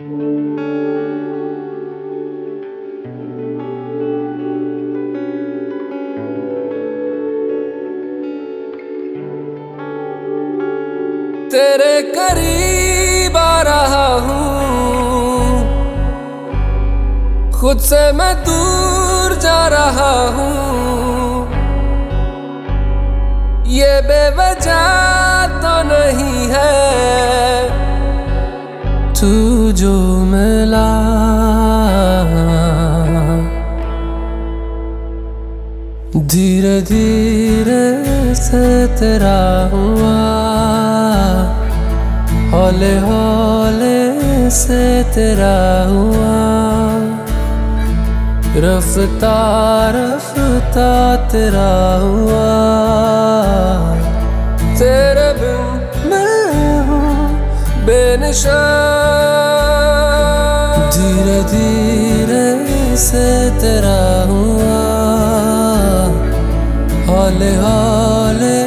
तेरे करीब आ रहा हूँ। खुद से मैं दूर जा रहा हूँ। ये बेवजह तो नहीं है। तू जो मिला। धीरे धीरे से तेरा हुआ। हौले हौले से तेरा हुआ। रफ्ता रफ्ता तेरा हुआ। तेरे बिन मैं हूँ, बेनिशान। धीरे धीरे से तेरा हुआ। हौले हौले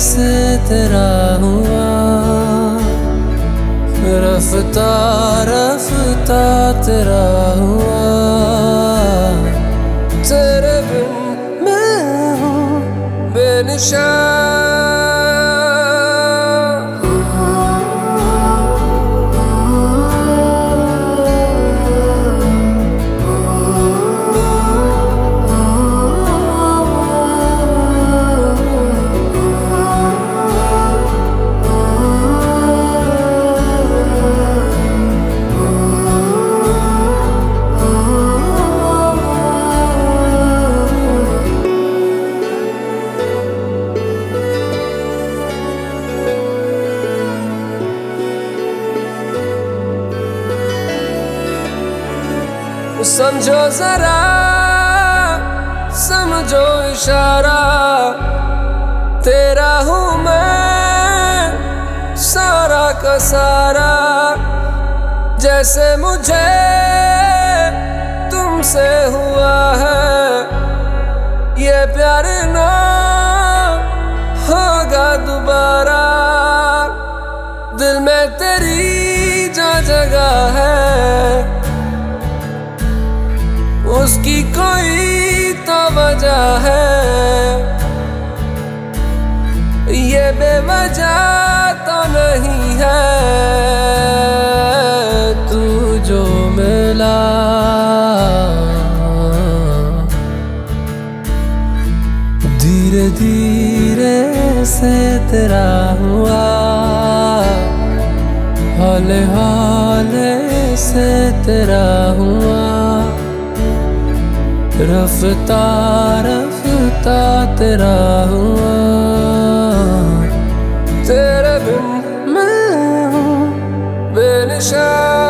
से तेरा हुआ। रफ्ता रफ्ता तेरा हुआ। तेरे बिन मैं हूँ बेनिशान। समझो जरा, समझो इशारा। तेरा हूँ मैं सारा का सारा। जैसे मुझे तुमसे हुआ है, ये प्यार ना होगा दोबारा। दिल में तेरी जा जगह ये बेवजह तो नहीं है तू जो मिला। धीरे धीरे से तेरा हुआ। हौले हौले से तेरा हुआ। रफ्ता रफ्ता तेरा हुआ। treasure.